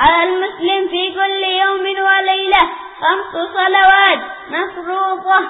على المسلم في كل يوم وليلة خمس صلوات مفروضة.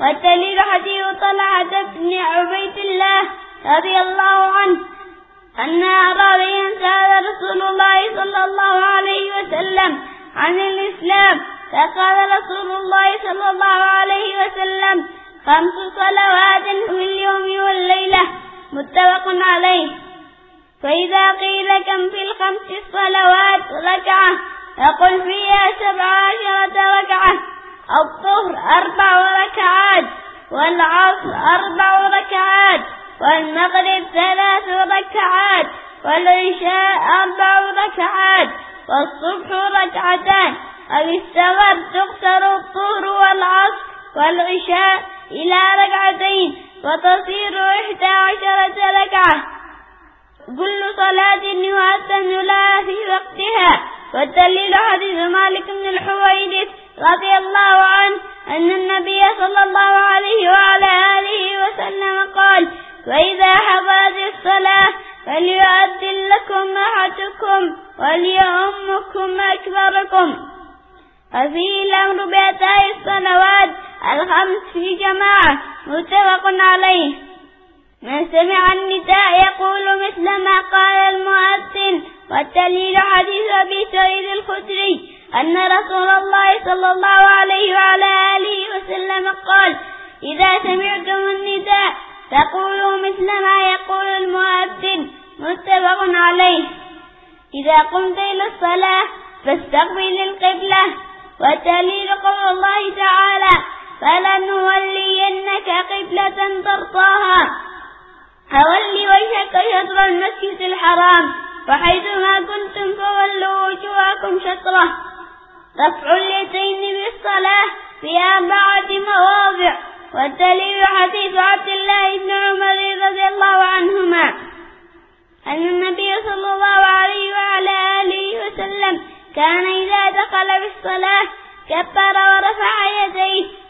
والدليل حديث طلعة بن عبيد الله رضي الله عنه أن أعرابيا سأل رسول الله صلى الله عليه وسلم عن الإسلام. فقال رسول الله صلى الله عليه وسلم خمس صلوات في اليوم والليلة متفق عليه. فإذا قيل كم في الخمس الصلوات يقول فيها سبع عشرة ركعة الظهر أربع ركعات والعصر أربع ركعات والمغرب ثلاث ركعات والعشاء أربع ركعات والصبح ركعتان استغر تقصر الظهر والعصر والعشاء إلى ركعتين وتصير إحدى عشرة ركعة. كل صلاة وقتها والدليل حديث مالك بن الحويرث رضي الله عنه أن النبي صلى الله عليه وعلى آله وسلم قال وإذا حضرت الصلاة فليؤذن لكم أحدكم وليؤمكم أكبركم. وفيه الأمر بأداء الصلوات الخمس في جماعة متفق عليه. من سمع النداء يقول مثل ما قال المؤذن والدليل أبي سعيد الخدري أن رسول الله صلى الله عليه وعلى آله وسلم قال إذا سمعتم النداء فقولوا مثل ما يقول المؤذن. متفق عليه. إذا قمت إلى الصلاة فاستقبل القبلة والدليل قول الله تعالى فلنولينك قبلة ترضاها. فول وجهك شطر المسجد الحرام. فحيثما كنتم فولوا وجوهكم شطرة. رفع اليدين بالصلاة في أربعة مواضع والدليل حديث عبد الله بن عمر رضي الله عنهما. أن النبي صلى الله عليه وعلى آله وسلم كان إذا دخل بالصلاة كبر ورفع يديه.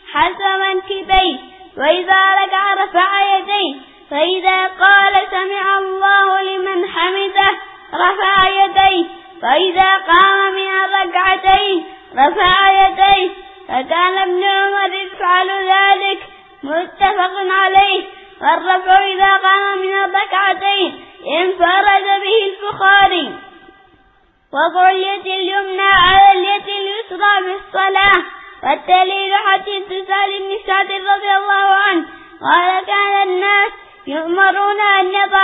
رفع يديه فإذا قام من الركعتين رفع يديه فكان ابن عمر يفعل ذلك متفق عليه. والرفع إذا قام من الركعتين انفرد به البخاري. وضع اليد اليمنى على اليد اليسرى في الصلاة. والدليل حديث سالم بن سعد رضي الله عنه قال كان الناس يؤمرون أن يضع